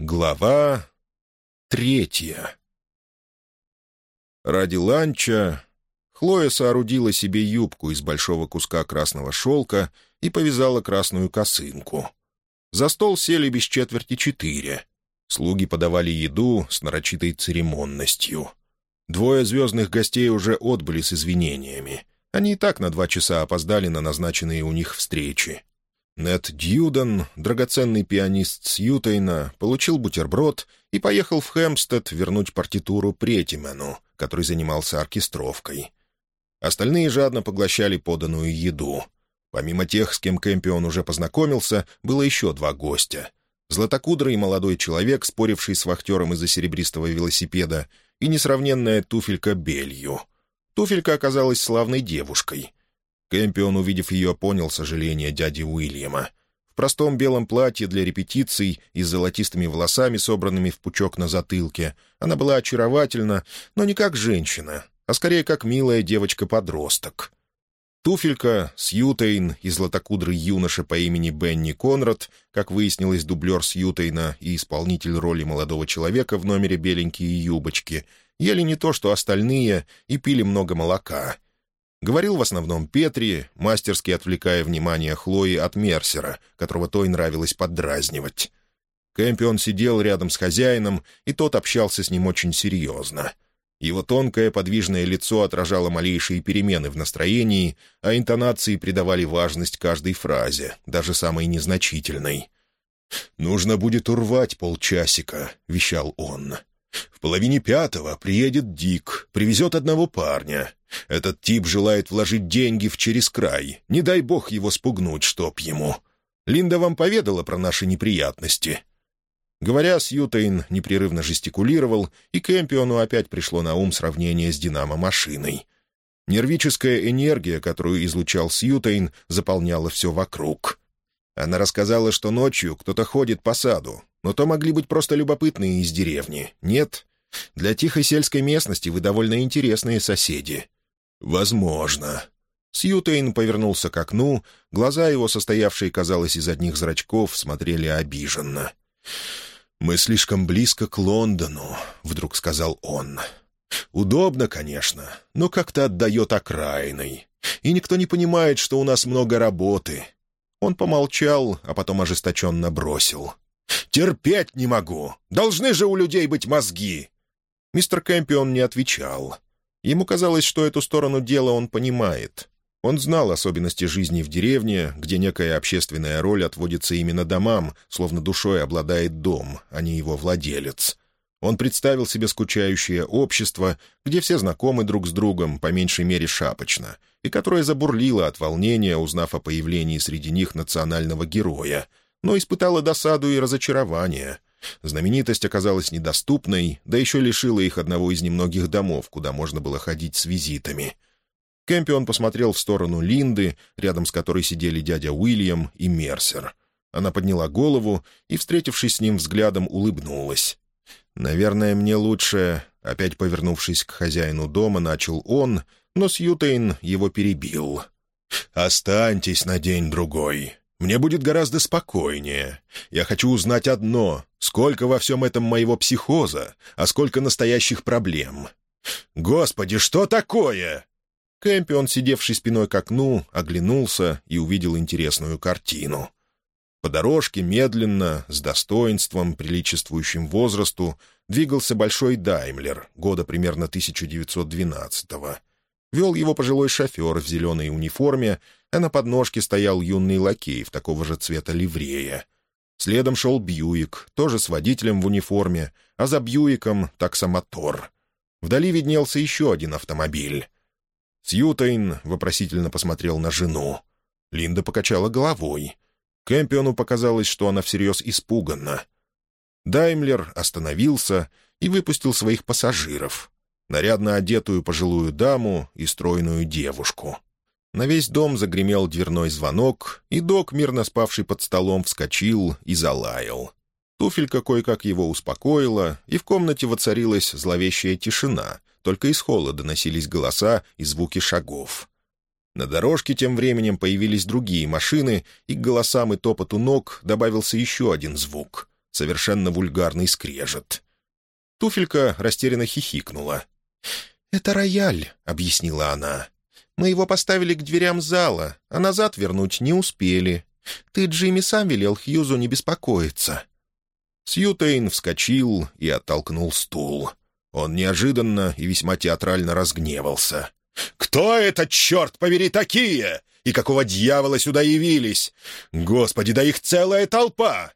Глава третья Ради ланча Хлоя соорудила себе юбку из большого куска красного шелка и повязала красную косынку. За стол сели без четверти четыре. Слуги подавали еду с нарочитой церемонностью. Двое звездных гостей уже отбыли с извинениями. Они и так на два часа опоздали на назначенные у них встречи. Нед Дьюден, драгоценный пианист Сьютейна, получил бутерброд и поехал в Хэмпстед вернуть партитуру Претимену, который занимался оркестровкой. Остальные жадно поглощали поданную еду. Помимо тех, с кем Кэмпион уже познакомился, было еще два гостя. Златокудрый молодой человек, споривший с вахтером из-за серебристого велосипеда, и несравненная туфелька Белью. Туфелька оказалась славной девушкой — Кэмпион, увидев ее, понял сожаление дяди Уильяма. В простом белом платье для репетиций и с золотистыми волосами, собранными в пучок на затылке, она была очаровательна, но не как женщина, а скорее как милая девочка-подросток. Туфелька, Сьютейн и златокудрый юноша по имени Бенни Конрад, как выяснилось, дублер Сьютейна и исполнитель роли молодого человека в номере «Беленькие юбочки», ели не то, что остальные, и пили много молока — Говорил в основном Петри, мастерски отвлекая внимание Хлои от Мерсера, которого той нравилось поддразнивать. Кэмпион сидел рядом с хозяином, и тот общался с ним очень серьезно. Его тонкое подвижное лицо отражало малейшие перемены в настроении, а интонации придавали важность каждой фразе, даже самой незначительной. «Нужно будет урвать полчасика», — вещал он. В половине пятого приедет Дик, привезет одного парня. Этот тип желает вложить деньги в через край. Не дай бог его спугнуть, чтоб ему. Линда вам поведала про наши неприятности». Говоря, Сьютейн непрерывно жестикулировал, и Кэмпиону опять пришло на ум сравнение с динамо-машиной. Нервическая энергия, которую излучал Сьютейн, заполняла все вокруг. Она рассказала, что ночью кто-то ходит по саду, но то могли быть просто любопытные из деревни. Нет? Для тихой сельской местности вы довольно интересные соседи». «Возможно». Сьютейн повернулся к окну, глаза его, состоявшие, казалось, из одних зрачков, смотрели обиженно. «Мы слишком близко к Лондону», — вдруг сказал он. «Удобно, конечно, но как-то отдает окраиной. И никто не понимает, что у нас много работы». Он помолчал, а потом ожесточенно бросил. «Терпеть не могу! Должны же у людей быть мозги!» Мистер Кэмпион не отвечал. Ему казалось, что эту сторону дела он понимает. Он знал особенности жизни в деревне, где некая общественная роль отводится именно домам, словно душой обладает дом, а не его владелец. Он представил себе скучающее общество, где все знакомы друг с другом, по меньшей мере шапочно, и которое забурлило от волнения, узнав о появлении среди них национального героя — но испытала досаду и разочарование. Знаменитость оказалась недоступной, да еще лишила их одного из немногих домов, куда можно было ходить с визитами. Кэмпион посмотрел в сторону Линды, рядом с которой сидели дядя Уильям и Мерсер. Она подняла голову и, встретившись с ним взглядом, улыбнулась. «Наверное, мне лучше...» Опять повернувшись к хозяину дома, начал он, но Сьютейн его перебил. «Останьтесь на день-другой. Мне будет гораздо спокойнее. Я хочу узнать одно — сколько во всем этом моего психоза, а сколько настоящих проблем. Господи, что такое?» Кэмпион, сидевший спиной к окну, оглянулся и увидел интересную картину. По дорожке медленно, с достоинством, приличествующим возрасту, двигался большой Даймлер, года примерно 1912-го. Вел его пожилой шофер в зеленой униформе, а на подножке стоял юный лакей в такого же цвета ливрея. Следом шел Бьюик, тоже с водителем в униформе, а за Бьюиком — таксомотор. Вдали виднелся еще один автомобиль. Сьютейн вопросительно посмотрел на жену. Линда покачала головой. Кэмпиону показалось, что она всерьез испуганна. Даймлер остановился и выпустил своих пассажиров. Нарядно одетую пожилую даму и стройную девушку. На весь дом загремел дверной звонок, и док, мирно спавший под столом, вскочил и залаял. Туфелька кое-как его успокоила, и в комнате воцарилась зловещая тишина, только из холла доносились голоса и звуки шагов. На дорожке тем временем появились другие машины, и к голосам и топоту ног добавился еще один звук. совершенно вульгарный скрежет. Туфелька растерянно хихикнула. «Это рояль», — объяснила она. «Мы его поставили к дверям зала, а назад вернуть не успели. Ты, Джимми, сам велел Хьюзу не беспокоиться». Сьютейн вскочил и оттолкнул стул. Он неожиданно и весьма театрально разгневался. «Кто это, черт побери, такие? И какого дьявола сюда явились? Господи, да их целая толпа!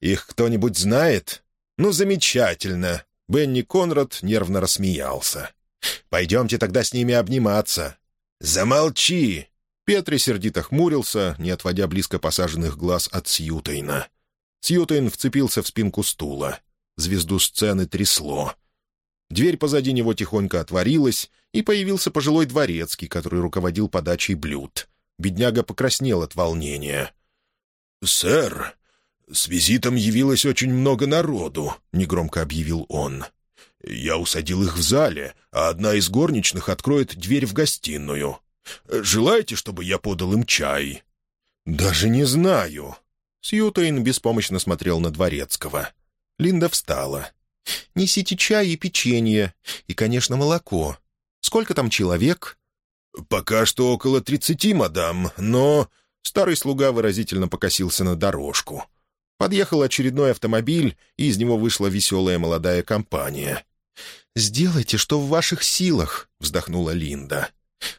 Их кто-нибудь знает? Ну, замечательно!» Бенни Конрад нервно рассмеялся. «Пойдемте тогда с ними обниматься». «Замолчи!» Петри сердито хмурился, не отводя близко посаженных глаз от Сьютейна. Сьютейн вцепился в спинку стула. Звезду сцены трясло. Дверь позади него тихонько отворилась, и появился пожилой дворецкий, который руководил подачей блюд. Бедняга покраснел от волнения. «Сэр, с визитом явилось очень много народу», — негромко объявил он. «Я усадил их в зале, а одна из горничных откроет дверь в гостиную. Желаете, чтобы я подал им чай?» «Даже не знаю». Сьютейн беспомощно смотрел на Дворецкого. Линда встала. «Несите чай и печенье, и, конечно, молоко. Сколько там человек?» «Пока что около тридцати, мадам, но...» Старый слуга выразительно покосился на дорожку. Подъехал очередной автомобиль, и из него вышла веселая молодая компания. «Сделайте, что в ваших силах», — вздохнула Линда.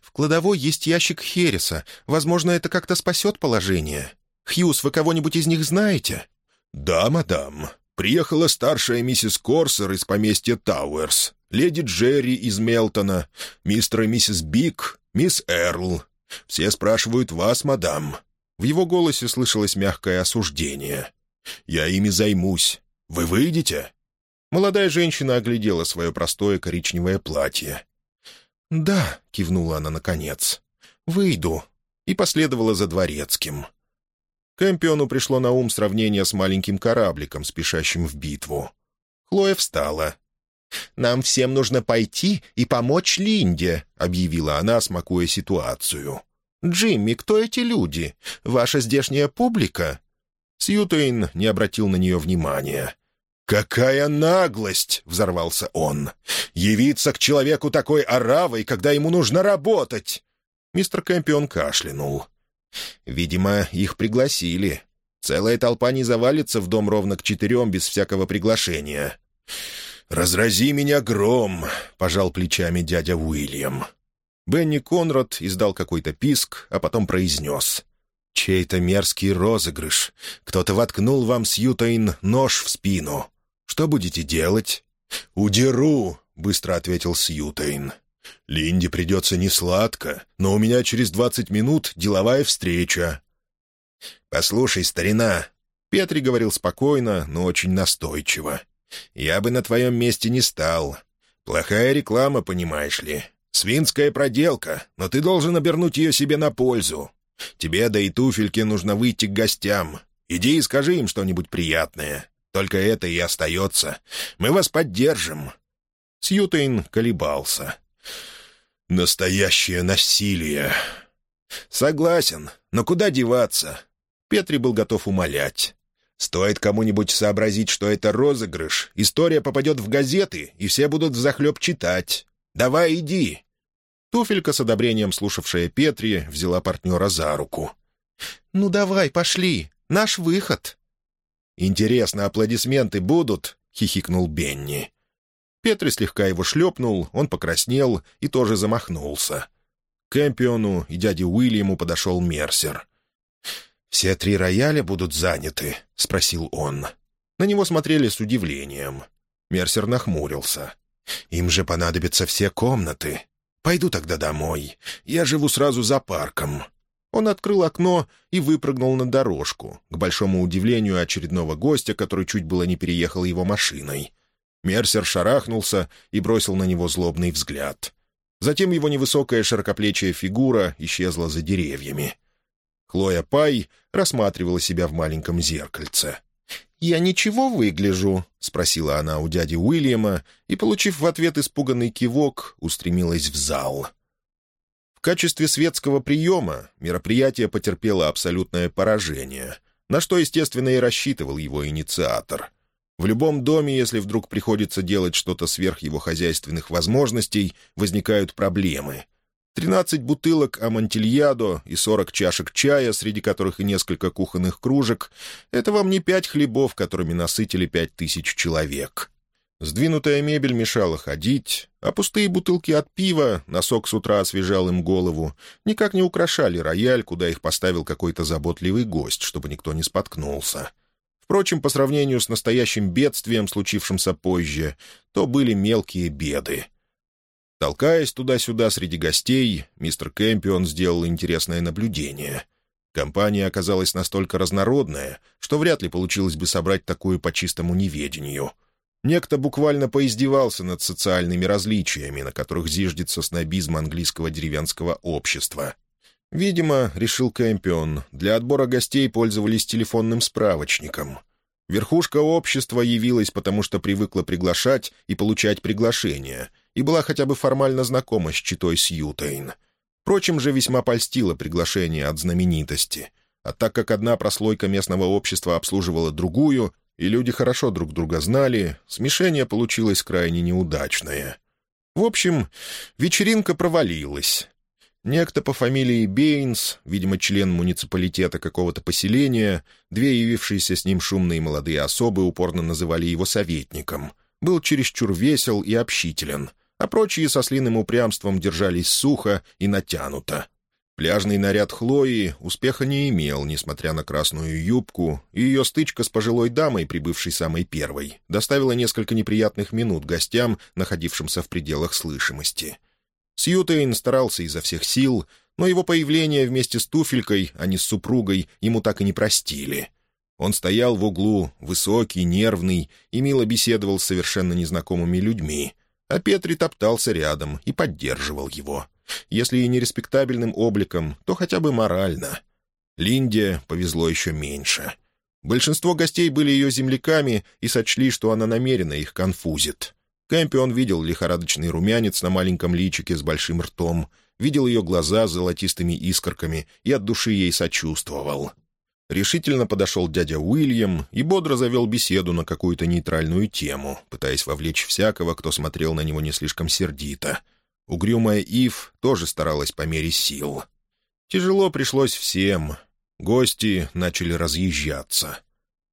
«В кладовой есть ящик Хереса. Возможно, это как-то спасет положение. Хьюз, вы кого-нибудь из них знаете?» «Да, мадам. Приехала старшая миссис Корсер из поместья Тауэрс, леди Джерри из Мелтона, мистер и миссис Бик, мисс Эрл. Все спрашивают вас, мадам». В его голосе слышалось мягкое осуждение. «Я ими займусь. Вы выйдете?» Молодая женщина оглядела свое простое коричневое платье. «Да», — кивнула она наконец, — «выйду», и последовала за дворецким. Кэмпиону пришло на ум сравнение с маленьким корабликом, спешащим в битву. Хлоя встала. «Нам всем нужно пойти и помочь Линде», — объявила она, смакуя ситуацию. «Джимми, кто эти люди? Ваша здешняя публика?» Сьютейн не обратил на нее внимания. «Какая наглость!» — взорвался он. «Явиться к человеку такой оравой, когда ему нужно работать!» Мистер Кэмпион кашлянул. «Видимо, их пригласили. Целая толпа не завалится в дом ровно к четырем без всякого приглашения». «Разрази меня гром!» — пожал плечами дядя Уильям. Бенни Конрад издал какой-то писк, а потом произнес. «Чей-то мерзкий розыгрыш. Кто-то воткнул вам, Сьютайн, нож в спину. Что будете делать?» «Удеру!» — быстро ответил Сьютайн. «Линде придется несладко, но у меня через двадцать минут деловая встреча». «Послушай, старина», — Петри говорил спокойно, но очень настойчиво. «Я бы на твоем месте не стал. Плохая реклама, понимаешь ли. Свинская проделка, но ты должен обернуть ее себе на пользу. Тебе, да и туфельке, нужно выйти к гостям. Иди и скажи им что-нибудь приятное. Только это и остается. Мы вас поддержим». Сьютейн колебался. «Настоящее насилие». «Согласен, но куда деваться?» Петри был готов умолять. «Стоит кому-нибудь сообразить, что это розыгрыш, история попадет в газеты, и все будут взахлеб читать. Давай иди». Туфелька, с одобрением слушавшая Петри, взяла партнера за руку. «Ну давай, пошли. Наш выход». «Интересно, аплодисменты будут?» — хихикнул Бенни. Петри слегка его шлепнул, он покраснел и тоже замахнулся. К Эмпиону и дяде Уильяму подошел Мерсер. «Все три рояля будут заняты?» — спросил он. На него смотрели с удивлением. Мерсер нахмурился. «Им же понадобятся все комнаты. Пойду тогда домой. Я живу сразу за парком». Он открыл окно и выпрыгнул на дорожку, к большому удивлению очередного гостя, который чуть было не переехал его машиной. Мерсер шарахнулся и бросил на него злобный взгляд. Затем его невысокая широкоплечья фигура исчезла за деревьями. Хлоя Пай рассматривала себя в маленьком зеркальце. «Я ничего выгляжу?» — спросила она у дяди Уильяма и, получив в ответ испуганный кивок, устремилась в зал. Качестве светского приема мероприятие потерпело абсолютное поражение — на что, естественно, и рассчитывал его инициатор. В любом доме, если вдруг приходится делать что-то сверх его хозяйственных возможностей, возникают проблемы. Тринадцать бутылок амантильядо и сорок чашек чая, среди которых и несколько кухонных кружек — это вам не пять хлебов, которыми насытили пять тысяч человек. Сдвинутая мебель мешала ходить, а пустые бутылки от пива, носок с утра освежал им голову, никак не украшали рояль, куда их поставил какой-то заботливый гость, чтобы никто не споткнулся. Впрочем, по сравнению с настоящим бедствием, случившимся позже, то были мелкие беды. Толкаясь туда-сюда среди гостей, мистер Кэмпион сделал интересное наблюдение. Компания оказалась настолько разнородная, что вряд ли получилось бы собрать такую по чистому неведению — Некто буквально поиздевался над социальными различиями, на которых зиждется снобизм английского деревенского общества. Видимо, решил Кэмпион, для отбора гостей пользовались телефонным справочником. Верхушка общества явилась, потому что привыкла приглашать и получать приглашения, и была хотя бы формально знакома с читой Сьютейн. Впрочем же весьма польстило приглашение от знаменитости. А так как одна прослойка местного общества обслуживала другую, и люди хорошо друг друга знали, смешение получилось крайне неудачное. В общем, вечеринка провалилась. Некто по фамилии Бейнс, видимо, член муниципалитета какого-то поселения, две явившиеся с ним шумные молодые особы упорно называли его советником, был чересчур весел и общителен, а прочие со слиным упрямством держались сухо и натянуто. Пляжный наряд Хлои успеха не имел, несмотря на красную юбку, и ее стычка с пожилой дамой, прибывшей самой первой, доставила несколько неприятных минут гостям, находившимся в пределах слышимости. Сьютейн старался изо всех сил, но его появление вместе с туфелькой, а не с супругой, ему так и не простили. Он стоял в углу, высокий, нервный, и мило беседовал с совершенно незнакомыми людьми, а Петри топтался рядом и поддерживал его — если и не респектабельным обликом, то хотя бы морально. Линде повезло еще меньше. Большинство гостей были ее земляками и сочли, что она намеренно их конфузит. Кэмпион видел лихорадочный румянец на маленьком личике с большим ртом, видел ее глаза с золотистыми искорками и от души ей сочувствовал. Решительно подошел дядя Уильям и бодро завел беседу на какую-то нейтральную тему, пытаясь вовлечь всякого, кто смотрел на него не слишком сердито — Угрюмая Ив тоже старалась по мере сил. Тяжело пришлось всем. Гости начали разъезжаться.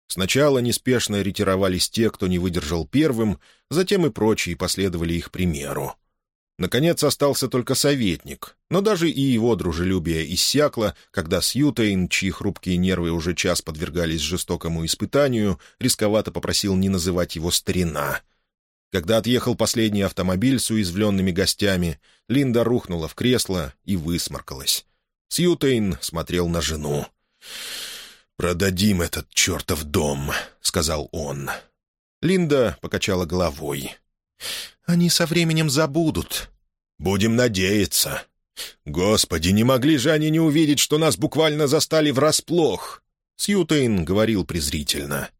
Сначала неспешно ретировались те, кто не выдержал первым, затем и прочие последовали их примеру. Наконец остался только советник, но даже и его дружелюбие иссякло, когда Сьютейн, чьи хрупкие нервы уже час подвергались жестокому испытанию, рисковато попросил не называть его «старина». Когда отъехал последний автомобиль с уязвленными гостями, Линда рухнула в кресло и высморкалась. Сьютейн смотрел на жену. «Продадим этот чертов дом», — сказал он. Линда покачала головой. «Они со временем забудут». «Будем надеяться». «Господи, не могли же они не увидеть, что нас буквально застали врасплох?» Сьютейн говорил презрительно.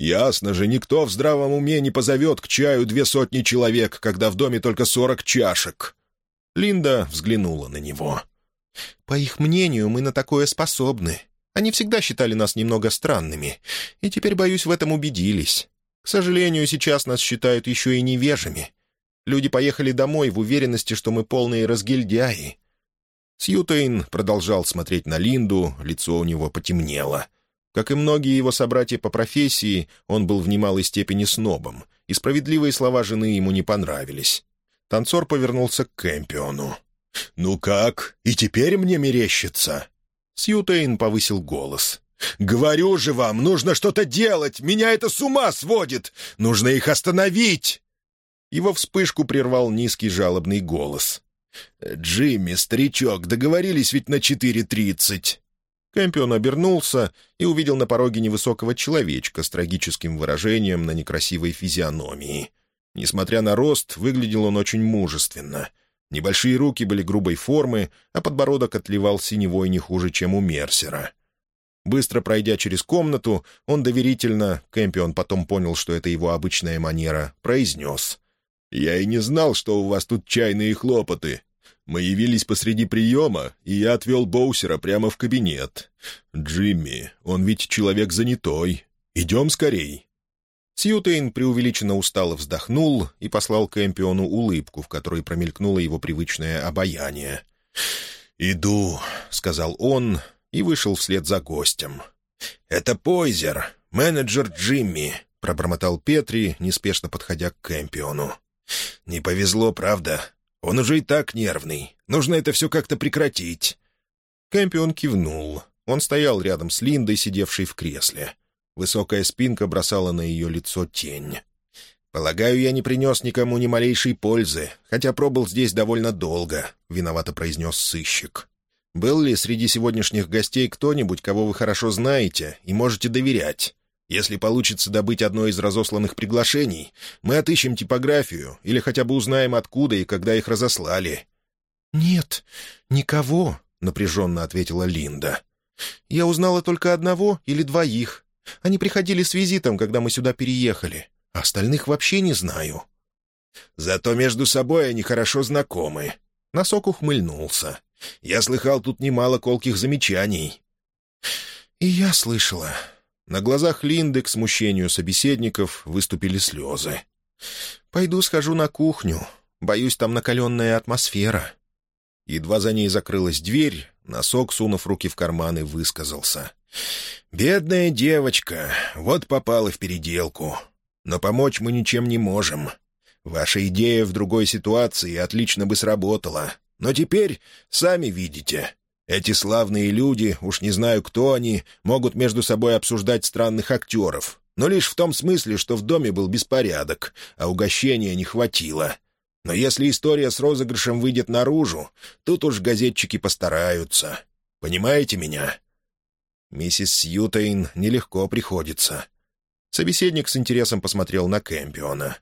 Ясно же, никто в здравом уме не позовет к чаю две сотни человек, когда в доме только сорок чашек. Линда взглянула на него. «По их мнению, мы на такое способны. Они всегда считали нас немного странными, и теперь, боюсь, в этом убедились. К сожалению, сейчас нас считают еще и невежими. Люди поехали домой в уверенности, что мы полные разгильдяи». Сьютейн продолжал смотреть на Линду, лицо у него потемнело — как и многие его собратья по профессии, он был в немалой степени снобом, и справедливые слова жены ему не понравились. Танцор повернулся к Кэмпиону. «Ну как? И теперь мне мерещится?» Сьютейн повысил голос. «Говорю же вам, нужно что-то делать! Меня это с ума сводит! Нужно их остановить!» Его вспышку прервал низкий жалобный голос. «Джимми, старичок, договорились ведь на четыре тридцать». Кэмпион обернулся и увидел на пороге невысокого человечка с трагическим выражением на некрасивой физиономии. Несмотря на рост, выглядел он очень мужественно. Небольшие руки были грубой формы, а подбородок отливал синевой не хуже, чем у Мерсера. Быстро пройдя через комнату, он доверительно, Кэмпион потом понял, что это его обычная манера, произнес. «Я и не знал, что у вас тут чайные хлопоты. Мы явились посреди приема, и я отвел Боусера прямо в кабинет. Джимми, он ведь человек занятой. Идем скорей». Сьютейн преувеличенно устало вздохнул и послал Кэмпиону улыбку, в которой промелькнуло его привычное обаяние. «Иду», — сказал он и вышел вслед за гостем. «Это Пойзер, менеджер Джимми», — пробормотал Петри, неспешно подходя к Кэмпиону. «Не повезло, правда? Он уже и так нервный. Нужно это все как-то прекратить». Кэмпион кивнул. Он стоял рядом с Линдой, сидевшей в кресле. Высокая спинка бросала на ее лицо тень. «Полагаю, я не принес никому ни малейшей пользы, хотя пробыл здесь довольно долго», — виновато произнес сыщик. «Был ли среди сегодняшних гостей кто-нибудь, кого вы хорошо знаете и можете доверять? Если получится добыть одно из разосланных приглашений, мы отыщем типографию или хотя бы узнаем, откуда и когда их разослали». «Нет, никого», — напряженно ответила Линда. «Я узнала только одного или двоих. Они приходили с визитом, когда мы сюда переехали. Остальных вообще не знаю». «Зато между собой они хорошо знакомы». Носок ухмыльнулся. «Я слыхал тут немало колких замечаний». «И я слышала», на глазах Линды к смущению собеседников выступили слезы. «Пойду схожу на кухню. Боюсь, там накаленная атмосфера». Едва за ней закрылась дверь, носок, сунув руки в карманы, высказался. «Бедная девочка, вот попала в переделку. Но помочь мы ничем не можем. Ваша идея в другой ситуации отлично бы сработала. Но теперь, сами видите, эти славные люди, уж не знаю, кто они, могут между собой обсуждать странных актеров, но лишь в том смысле, что в доме был беспорядок, а угощения не хватило. Но если история с розыгрышем выйдет наружу, тут уж газетчики постараются. Понимаете меня? Миссис Сьютейн нелегко приходится. Собеседник с интересом посмотрел на Кэмпиона.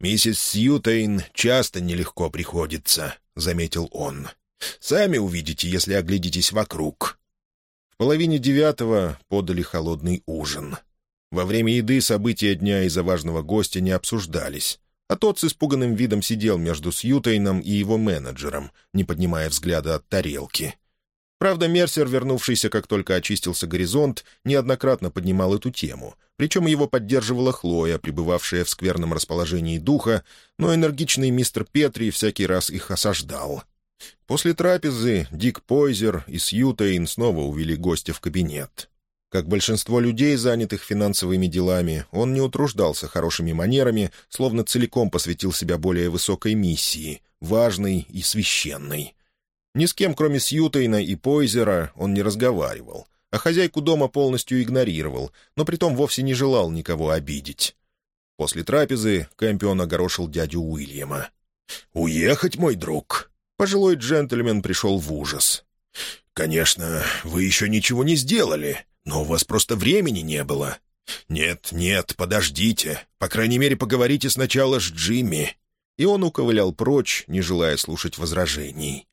«Миссис Сьютейн часто нелегко приходится», — заметил он. Сами увидите, если оглядитесь вокруг». В половине девятого подали холодный ужин. Во время еды события дня из-за важного гостя не обсуждались, а тот с испуганным видом сидел между Сьютейном и его менеджером, не поднимая взгляда от тарелки. Правда, Мерсер, вернувшийся, как только очистился горизонт, неоднократно поднимал эту тему, причем его поддерживала Хлоя, пребывавшая в скверном расположении духа, но энергичный мистер Петри всякий раз их осаждал — После трапезы Дик Пойзер и Сьютейн снова увели гостя в кабинет. Как большинство людей, занятых финансовыми делами, он не утруждался хорошими манерами, словно целиком посвятил себя более высокой миссии, важной и священной. Ни с кем, кроме Сьютейна и Пойзера, он не разговаривал, а хозяйку дома полностью игнорировал, но притом вовсе не желал никого обидеть. После трапезы Кэмпион огорошил дядю Уильяма. «Уехать, мой друг?» Пожилой джентльмен пришел в ужас. «Конечно, вы еще ничего не сделали, но у вас просто времени не было. Нет, нет, подождите. По крайней мере, поговорите сначала с Джимми». И он уковылял прочь, не желая слушать возражений.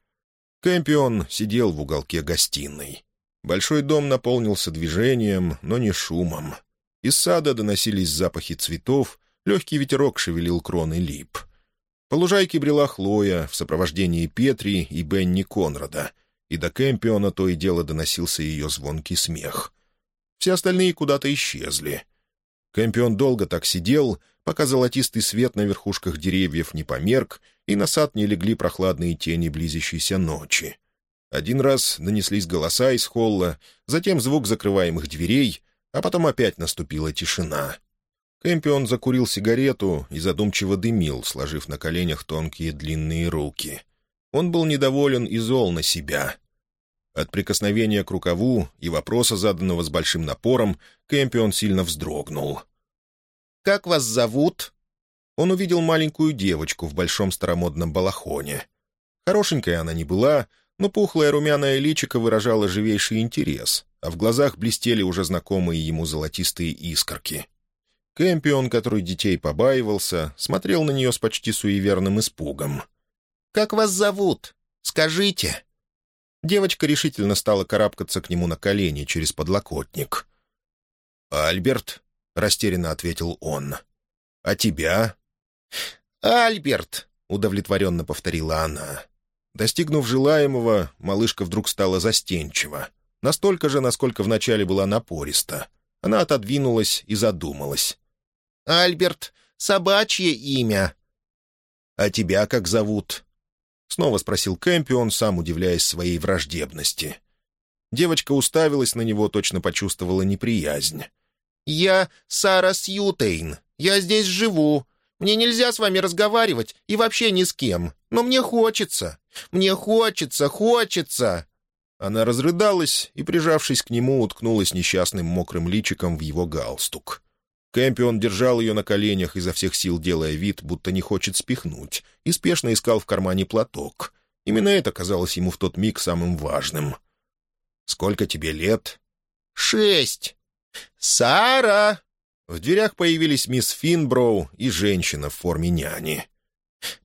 Кэмпион сидел в уголке гостиной. Большой дом наполнился движением, но не шумом. Из сада доносились запахи цветов, легкий ветерок шевелил кроны лип — по лужайке брела Хлоя в сопровождении Петри и Бенни Конрада, и до Кэмпиона то и дело доносился ее звонкий смех. Все остальные куда-то исчезли. Кэмпион долго так сидел, пока золотистый свет на верхушках деревьев не померк, и на сад не легли прохладные тени близящейся ночи. Один раз донеслись голоса из холла, затем звук закрываемых дверей, а потом опять наступила тишина. Кэмпион закурил сигарету и задумчиво дымил, сложив на коленях тонкие длинные руки. Он был недоволен и зол на себя. От прикосновения к рукаву и вопроса, заданного с большим напором, Кэмпион сильно вздрогнул. «Как вас зовут?» Он увидел маленькую девочку в большом старомодном балахоне. Хорошенькая она не была, но пухлая румяная личико выражала живейший интерес, а в глазах блестели уже знакомые ему золотистые искорки — Кэмпион, который детей побаивался, смотрел на нее с почти суеверным испугом. «Как вас зовут? Скажите!» Девочка решительно стала карабкаться к нему на колени через подлокотник. «Альберт», — растерянно ответил он. «А тебя?» «Альберт», — удовлетворенно повторила она. Достигнув желаемого, малышка вдруг стала застенчива. Настолько же, насколько вначале была напориста. Она отодвинулась и задумалась. «Альберт, собачье имя». «А тебя как зовут?» Снова спросил Кэмпион, сам удивляясь своей враждебности. Девочка уставилась на него, точно почувствовала неприязнь. «Я Сара Сьютейн. Я здесь живу. Мне нельзя с вами разговаривать и вообще ни с кем. Но мне хочется. Мне хочется, хочется!» Она разрыдалась и, прижавшись к нему, уткнулась несчастным мокрым личиком в его галстук. Кэмпион держал ее на коленях, изо всех сил делая вид, будто не хочет спихнуть, и спешно искал в кармане платок. Именно это казалось ему в тот миг самым важным. «Сколько тебе лет?» «Шесть». «Сара!» В дверях появились мисс Финброу и женщина в форме няни.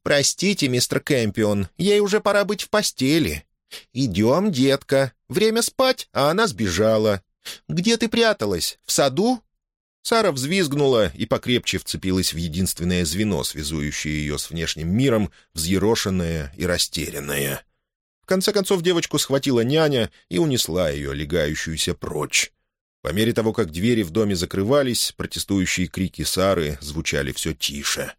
«Простите, мистер Кэмпион, ей уже пора быть в постели. Идем, детка. Время спать, а она сбежала. Где ты пряталась? В саду?» Сара взвизгнула и покрепче вцепилась в единственное звено, связующее ее с внешним миром, взъерошенная и растерянная. В конце концов девочку схватила няня и унесла ее, легающуюся прочь. По мере того, как двери в доме закрывались, протестующие крики Сары звучали все тише.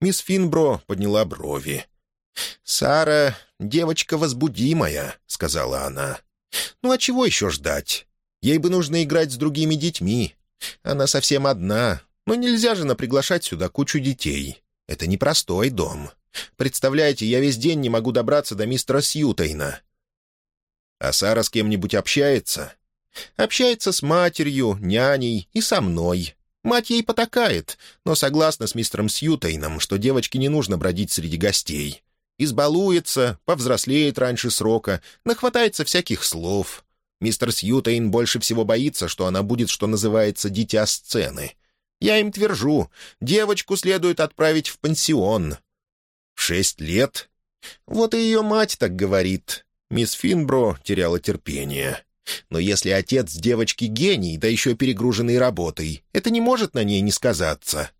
Мисс Финбро подняла брови. «Сара — девочка возбудимая», — сказала она. «Ну а чего еще ждать? Ей бы нужно играть с другими детьми, она совсем одна, но нельзя же наприглашать сюда кучу детей. Это непростой дом. Представляете, я весь день не могу добраться до мистера Сьютейна. А Сара с кем-нибудь общается? Общается с матерью, няней и со мной. Мать ей потакает, но согласна с мистером Сьютейном, что девочке не нужно бродить среди гостей. Избалуется, повзрослеет раньше срока, нахватается всяких слов. Мистер Сьютейн больше всего боится, что она будет, что называется, дитя сцены. Я им твержу, девочку следует отправить в пансион. В шесть лет? Вот и ее мать так говорит. Мисс Финбро теряла терпение. Но если отец девочки гений, да еще перегруженный работой, это не может на ней не сказаться.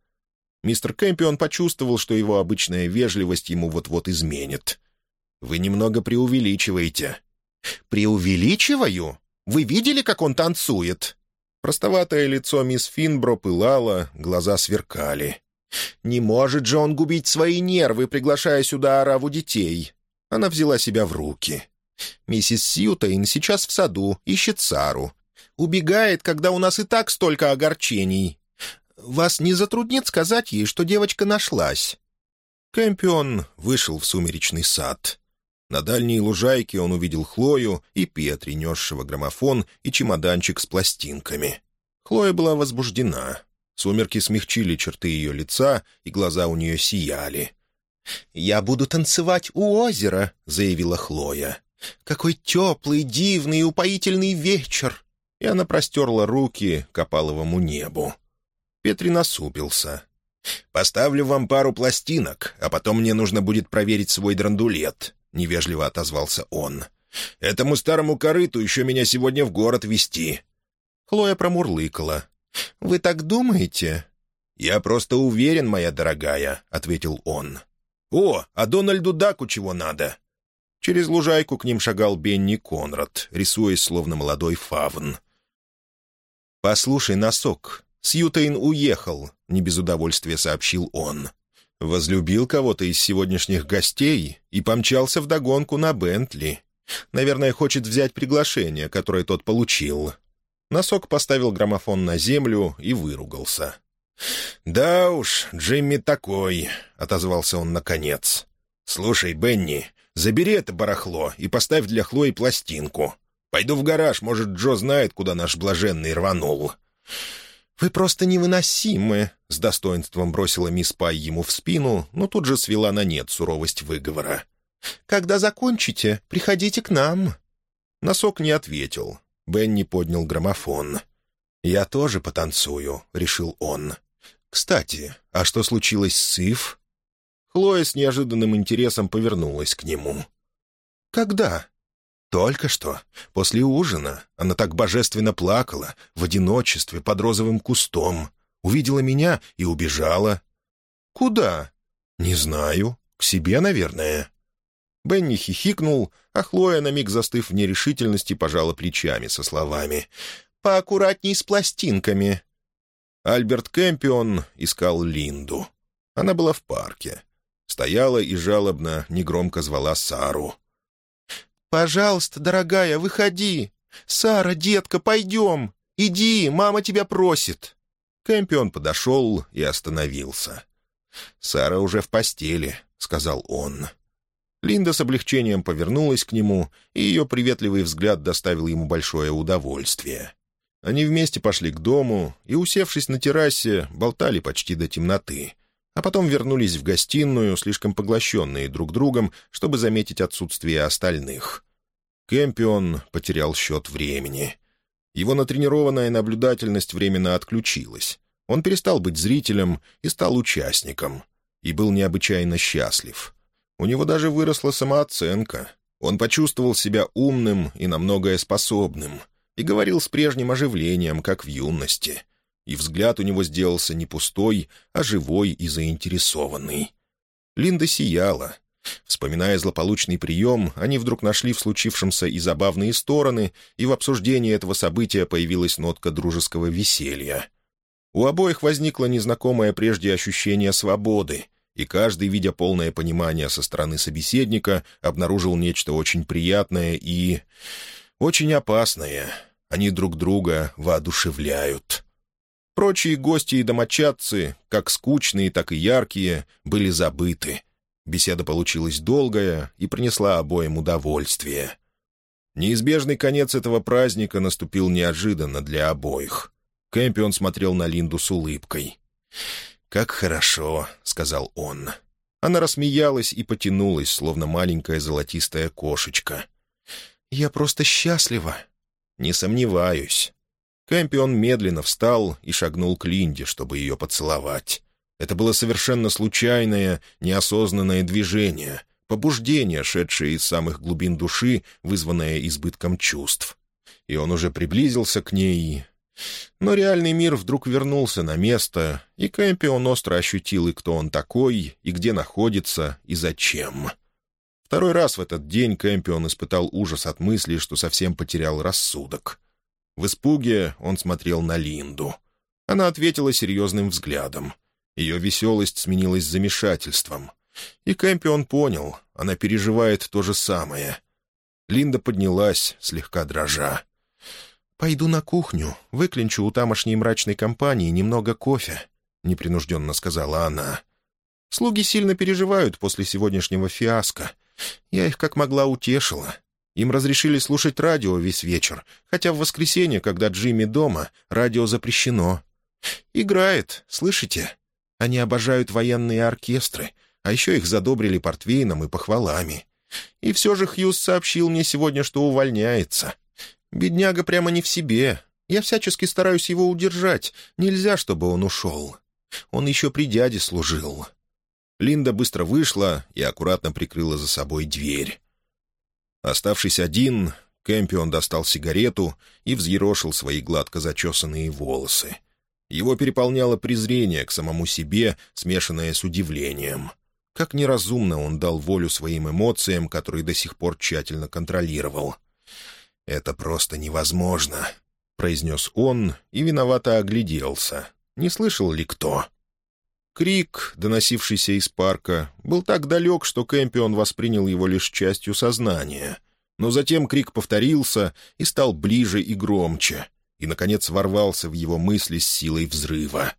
Мистер Кэмпион почувствовал, что его обычная вежливость ему вот-вот изменит. «Вы немного преувеличиваете», «Преувеличиваю? Вы видели, как он танцует?» Простоватое лицо мисс Финбро пылало, глаза сверкали. «Не может же он губить свои нервы, приглашая сюда ораву детей!» Она взяла себя в руки. «Миссис Сьютейн сейчас в саду, ищет Сару. Убегает, когда у нас и так столько огорчений. Вас не затруднит сказать ей, что девочка нашлась?» Кэмпион вышел в сумеречный сад. На дальней лужайке он увидел Хлою и Петри, несшего граммофон и чемоданчик с пластинками. Хлоя была возбуждена. Сумерки смягчили черты ее лица, и глаза у нее сияли. «Я буду танцевать у озера», — заявила Хлоя. «Какой теплый, дивный и упоительный вечер!» И она простерла руки к опаловому небу. Петри насупился. «Поставлю вам пару пластинок, а потом мне нужно будет проверить свой драндулет. — невежливо отозвался он. «Этому старому корыту еще меня сегодня в город везти». Хлоя промурлыкала. «Вы так думаете?» «Я просто уверен, моя дорогая», — ответил он. «О, а Дональду Даку чего надо?» Через лужайку к ним шагал Бенни Конрад, рисуясь, словно молодой фавн. «Послушай, носок, Сьютейн уехал», — не без удовольствия сообщил он. Возлюбил кого-то из сегодняшних гостей и помчался вдогонку на Бентли. Наверное, хочет взять приглашение, которое тот получил. Носок поставил граммофон на землю и выругался. «Да уж, Джимми такой», — отозвался он наконец. «Слушай, Бенни, забери это барахло и поставь для Хлои пластинку. Пойду в гараж, может, Джо знает, куда наш блаженный рванул». «Вы просто невыносимы», — с достоинством бросила мисс Пай ему в спину, но тут же свела на нет суровость выговора. «Когда закончите, приходите к нам». Носок не ответил. Бенни поднял граммофон. «Я тоже потанцую», — решил он. «Кстати, а что случилось с Ив?» Хлоя с неожиданным интересом повернулась к нему. «Когда?» «Только что, после ужина, она так божественно плакала, в одиночестве, под розовым кустом. Увидела меня и убежала». «Куда?» «Не знаю. К себе, наверное». Бенни хихикнул, а Хлоя, на миг застыв в нерешительности, пожала плечами со словами «Поаккуратней с пластинками». Альберт Кэмпион искал Линду. Она была в парке. Стояла и жалобно, негромко звала Сару. «Пожалуйста, дорогая, выходи! Сара, детка, пойдем! Иди, мама тебя просит!» Кэмпион подошел и остановился. «Сара уже в постели», — сказал он. Линда с облегчением повернулась к нему, и ее приветливый взгляд доставил ему большое удовольствие. Они вместе пошли к дому и, усевшись на террасе, болтали почти до темноты, а потом вернулись в гостиную, слишком поглощенные друг другом, чтобы заметить отсутствие остальных. Кэмпион потерял счет времени. Его натренированная наблюдательность временно отключилась. Он перестал быть зрителем и стал участником. И был необычайно счастлив. У него даже выросла самооценка. Он почувствовал себя умным и на многое способным. И говорил с прежним оживлением, как в юности. И взгляд у него сделался не пустой, а живой и заинтересованный. Линда сияла, Вспоминая злополучный прием, они вдруг нашли в случившемся и забавные стороны, и в обсуждении этого события появилась нотка дружеского веселья. У обоих возникло незнакомое прежде ощущение свободы, и каждый, видя полное понимание со стороны собеседника, обнаружил нечто очень приятное и... очень опасное. Они друг друга воодушевляют. Прочие гости и домочадцы, как скучные, так и яркие, были забыты — Беседа получилась долгая и принесла обоим удовольствие. Неизбежный конец этого праздника наступил неожиданно для обоих. Кэмпион смотрел на Линду с улыбкой. «Как хорошо», — сказал он. Она рассмеялась и потянулась, словно маленькая золотистая кошечка. «Я просто счастлива». «Не сомневаюсь». Кэмпион медленно встал и шагнул к Линде, чтобы ее поцеловать. Это было совершенно случайное, неосознанное движение, побуждение, шедшее из самых глубин души, вызванное избытком чувств. И он уже приблизился к ней. Но реальный мир вдруг вернулся на место, и Кэмпион остро ощутил, и кто он такой, и где находится, и зачем. Второй раз в этот день Кэмпион испытал ужас от мысли, что совсем потерял рассудок. В испуге он смотрел на Линду. Она ответила серьезным взглядом — ее веселость сменилась замешательством. И Кэмпион понял, она переживает то же самое. Линда поднялась, слегка дрожа. «Пойду на кухню, выклинчу у тамошней мрачной компании немного кофе», — непринужденно сказала она. «Слуги сильно переживают после сегодняшнего фиаско. Я их как могла утешила. Им разрешили слушать радио весь вечер, хотя в воскресенье, когда Джимми дома, радио запрещено. Играет, слышите? Они обожают военные оркестры, а еще их задобрили портвейном и похвалами. И все же Хьюз сообщил мне сегодня, что увольняется. Бедняга прямо не в себе. Я всячески стараюсь его удержать. Нельзя, чтобы он ушел. Он еще при дяде служил». Линда быстро вышла и аккуратно прикрыла за собой дверь. Оставшись один, Кэмпион достал сигарету и взъерошил свои гладко зачесанные волосы. Его переполняло презрение к самому себе, смешанное с удивлением. Как неразумно он дал волю своим эмоциям, которые до сих пор тщательно контролировал. «Это просто невозможно», — произнес он и виновато огляделся. Не слышал ли кто? Крик, доносившийся из парка, был так далек, что Кэмпион воспринял его лишь частью сознания. Но затем крик повторился и стал ближе и громче — и, наконец, ворвался в его мысли с силой взрыва.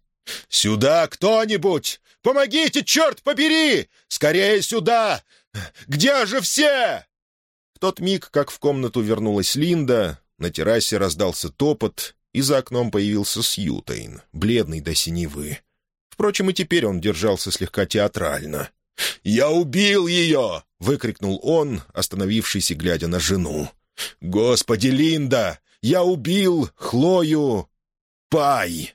«Сюда кто-нибудь! Помогите, черт побери! Скорее сюда! Где же все?» В тот миг, как в комнату вернулась Линда, на террасе раздался топот, и за окном появился Сьютейн, бледный до синевы. Впрочем, и теперь он держался слегка театрально. «Я убил ее!» — выкрикнул он, остановившись и глядя на жену. «Господи, Линда! Я убил Хлою Пай!»